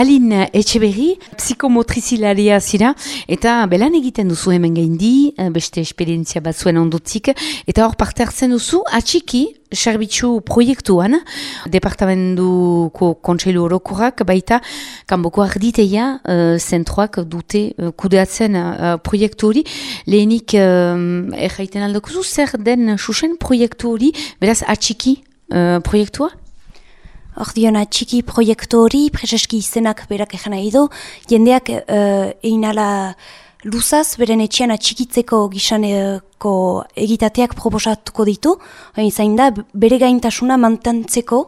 Alin Etxeberri, psikomotrizilaria zira, eta belan egiten duzu hemen gaindi, eh, beste esperientzia bat zuen ondotzik, eta hor parte hartzen duzu, atxiki, serbitzu proiektuan, departamentuko kontseilu orokorrak, baita, kanboko arditeia, uh, zentroak dute uh, kudeatzen uh, proiektu hori, lehenik uh, erraiten aldokuzu, zer den susen proiektu hori, beraz atxiki uh, proiektua? Ordiona txiki proiektu hori, prezeski izenak berak egin nahi du, jendeak uh, egin ala luzaz, beren etxean atxikitzeko gisaneko egitateak proposatuko ditu, zain da, bere gaintasuna mantantzeko,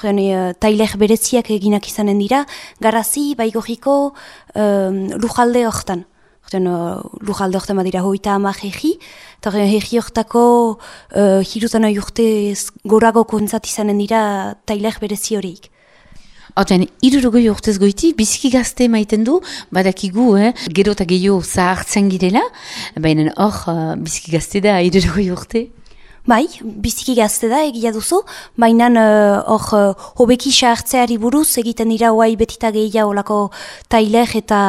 Joan, e, tailer bereziak eginak izanen dira, garazi, baigoriko, um, lujalde hortan. Joan, uh, lujalde hortan badira hoita ama jeji, eta jeji hortako uh, jirutan urte gorago kontzat izanen dira tailer berezi horiek. Horten, irurugoi urtez goiti, biziki gazte maiten du, badakigu, eh? gero eta gehiago zahartzen girela, baina hor, uh, biziki gazte da, irurugoi urte. Bai, biziki gazte da egia duzu, baina eh, hor uh, hobeki sahartzeari buruz egiten dira hoai betita gehia olako tailer eta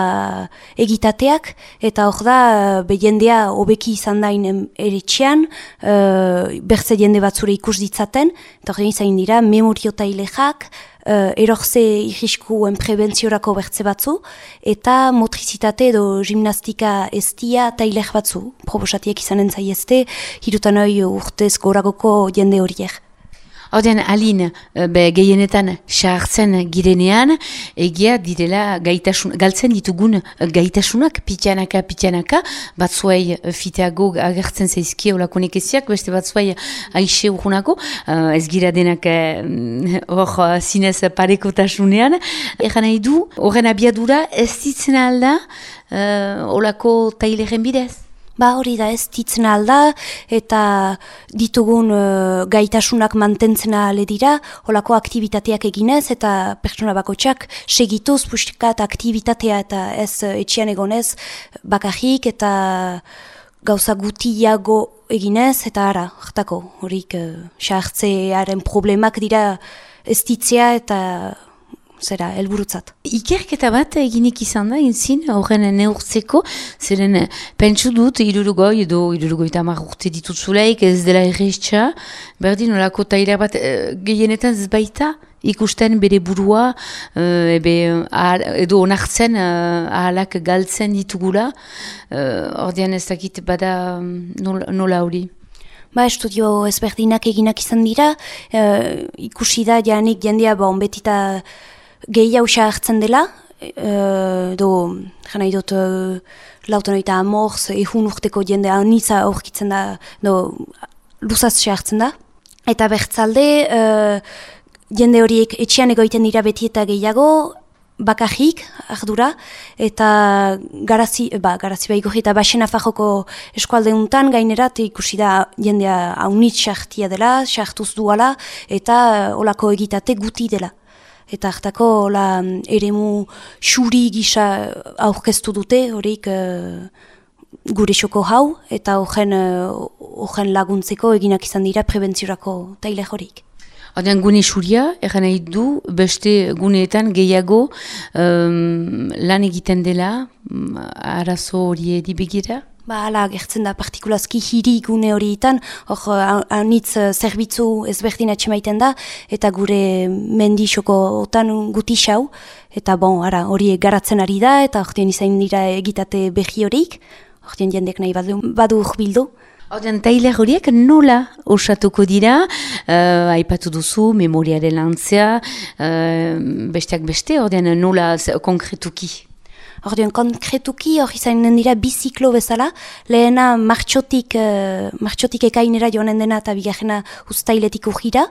egitateak, eta hor da, uh, be jendea hobeki izan dain eretxean, uh, berze jende batzure ikus ditzaten, eta hori zain dira memorio tailerak, uh, erorze irriskuen prebentziorako bertze batzu, eta motrizitate edo gimnastika estia tailer batzu, probosatiek izanen zaiezte, hirutan hori urtez goragoko jende horiek. Horten, alin, eh, be, gehienetan sartzen girenean, egia direla gaitasun, galtzen ditugun gaitasunak, pitianaka, pitianaka, batzuei fiteago agertzen zaizkie olako nekeziak, beste batzuei aixe urunako, uh, ez gira denak eh, hor uh, zinez parekotasunean. Egan nahi du, horren abiadura ez ditzen alda uh, olako taileren bidez? Ba hori da ez ditzen alda eta ditugun uh, gaitasunak mantentzen ale dira, holako aktivitateak eginez eta pertsona bakotxak segituz pustikat aktivitatea eta ez uh, etxian egonez bakarrik eta gauza gutiago eginez eta ara, hartako horik uh, problemak dira ez ditzea eta zera, helburutzat. Ikerketa bat eginik izan da, inzin, horren neurtzeko, zeren eh, pentsu dut, irurugoi edo irurugoi tamar urte ditut zuleik, ez dela erreitza, berdin, olako taira bat e, gehienetan ez baita, ikusten bere burua, e, ebe, ahal, edo onartzen ahalak galtzen ditugula, ordean ez dakit bada mm, nola hori. Ba, estudio ezberdinak eginak izan dira, ikusi da janik jendea ba, onbetita gehi hausia hartzen dela, e, do, jena idot, e, lautan oita amorz, ehun urteko jende anitza aurkitzen da, do, luzaz hartzen da. Eta bertzalde, e, jende horiek etxean egoiten dira beti eta gehiago, bakajik, ardura, eta garazi, ba, garazi bai eta basena fajoko eskualde untan gainerat ikusi da jendea haunit sartia dela, sartuz duala, eta olako egitate guti dela eta hartako la eremu xuri gisa aurkeztu dute horik uh, gure xoko hau eta horren uh, laguntzeko eginak izan dira prebentziorako taile horik. Odean gune xuria, egan nahi du, beste guneetan gehiago um, lan egiten dela, um, arazo hori edibegira? Ba, ala, gertzen da partikulazki hiri gune horietan, hor, anitz eh, zerbitzu ezberdin atxemaiten da, eta gure mendixoko otan guti xau, eta bon, ara, hori garatzen ari da, eta hortien izan dira egitate behi horik, hortien jendek nahi badu, badu bildu. Hortien, taile horiek nola osatuko dira, uh, aipatu duzu, memoriaren lantzea, uh, besteak beste, hortien nola konkretuki? Ordean, konkretuki hori zainen dira biziklo bezala, lehena martxotik, uh, martxotik ekainera joanen dena eta bigarrena ustailetik ujira.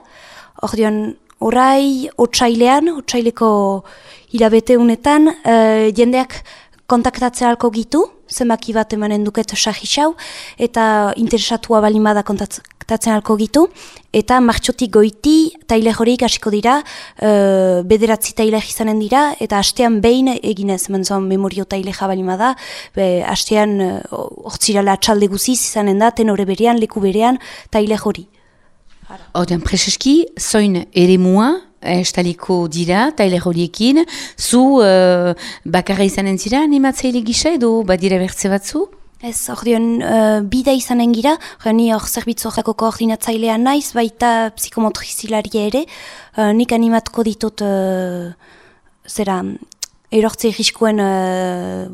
Ordean, orai, otxailean, otxaileko hilabete honetan, uh, jendeak kontaktatzea halko gitu, zenbaki bat emanen duket sahixau, eta interesatua balimada kontaktatzen halko gitu, eta martxotik goiti taile horiek hasiko dira, uh, bederatzi taile izanen dira, eta hastean behin eginez, menzoan memorio taile jabalimada, be, hastean hortzirala uh, txalde guziz izanen da, tenore berean, leku berean, taile hori. Horten, preseski, zoin ere mua, estaliko dira, taile horiekin, zu uh, bakarra izanen zira animatzaile gisa edo badira bertze batzu? Ez, hor dion, uh, bida izanen gira, ni hor zerbitzu horreko koordinatzailea naiz, baita psikomotrizilaria ere, uh, nik animatko ditut, uh, zera, erortze riskuen uh,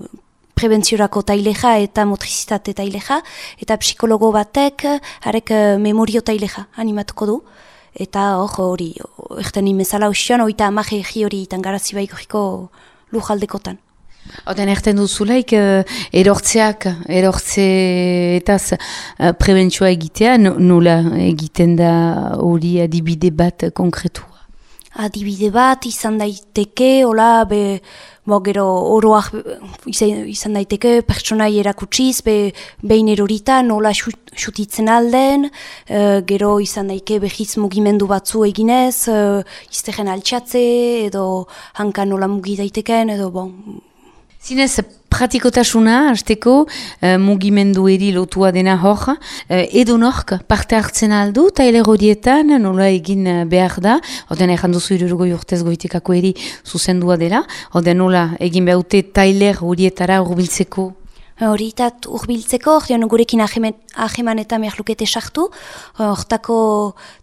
prebentziorako taileja eta motrizitate taileja, eta psikologo batek, harek memorio taileja animatuko du. Eta hor hori, erten imezala usian, oita amaje hori itan garazi baiko lujaldekotan. Oten erten duzulaik, uh, erortzeak, erortze eta uh, prebentzioa egitea, nola egiten da hori adibide bat konkretua? Adibide bat izan daiteke, hola, be, bo, gero oroak izan, daiteke, pertsonai erakutsiz, be, behin erorita nola xutitzen alden, uh, gero izan daiteke behiz mugimendu batzu eginez, uh, iztegen altxatze, edo hanka nola mugi daiteken, edo bon, Zinez, pratikotasuna, azteko, uh, mugimendu eri lotua dena hor, uh, edo nork parte hartzen aldu, taile rodietan, nola egin eh, behar da, oden egin duzu irurugo urtez goitekako eri zuzendua dela, oden nola egin behaute taile rodietara urbiltzeko? Horitat urbiltzeko, ordean gurekin aheman eta mehlukete sartu, hortako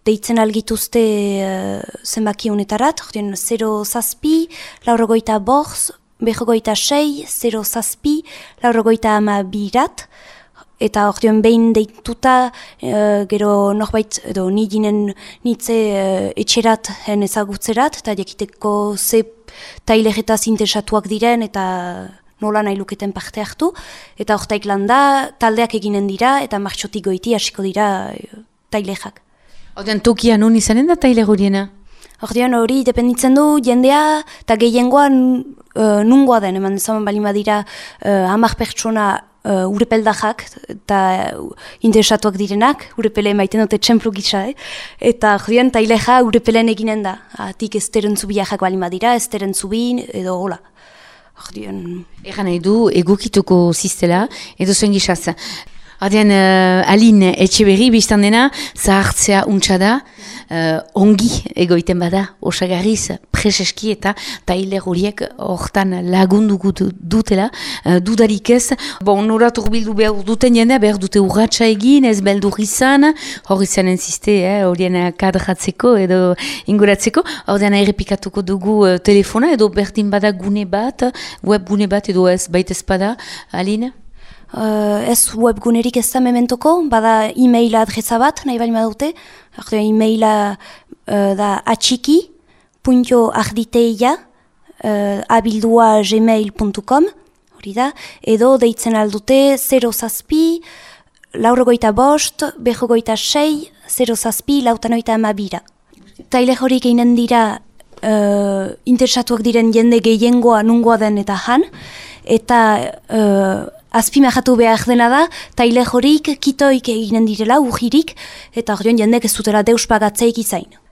deitzen algituzte uh, zenbaki honetarat, ordean 0 zazpi, lauragoita borz, behogoita sei, zero zazpi, laurogoita ama birat, eta ordeon behin deituta, uh, gero norbait, edo nidinen nitze uh, etxerat hen ezagutzerat, eta jakiteko ze taileretaz interesatuak diren, eta nola nahi luketen parte hartu, eta ortaik landa, taldeak eginen dira, eta martxotik goiti hasiko dira uh, tailexak. Oden tokia non izanen da taile horiena? Ordean hori, dependitzen du, jendea, eta gehiengoan uh, nungoa den, eman zaman bali madira uh, hamak pertsona uh, urepeldajak eta interesatuak direnak, urepele maiten dute txemplu gitsa, eh? eta jodian taileja urepelen eginen da, atik ez teren zubiak bali madira, ez zubin, edo hola. Jodian... Egan nahi du, egokituko ziztela, edo zuen gisaz. Adean, uh, alin, etxe berri biztan dena, zahartzea untsa da, uh, ongi egoiten bada, osagarriz, preseski eta tailer horiek hortan lagundugu dutela, uh, dudarik ez. Bon, norat urbildu behar duten jendea, behar dute urratxa egin, ez beldur izan, hor izan enziste, eh, horien kadratzeko edo inguratzeko, ordean errepikatuko dugu uh, telefona edo berdin bada gune bat, web gune bat edo ez baita espada, alin? Uh, ez webgunerik ez da mementoko, bada e-maila adresa bat, nahi baina dute, e-maila uh, da atxiki.arditeia uh, abildua gmail.com hori da, edo deitzen aldute 0 zazpi, laurogoita bost, behogoita sei, 0 zazpi, lautanoita amabira. Taile horik einen dira uh, interesatuak diren jende gehiengoa nungoa den eta han, eta uh, azpimahatu behar dena da, taile jorik, kitoik eginen direla, ujirik, eta hori jendek ez dutela deus pagatzeik izain.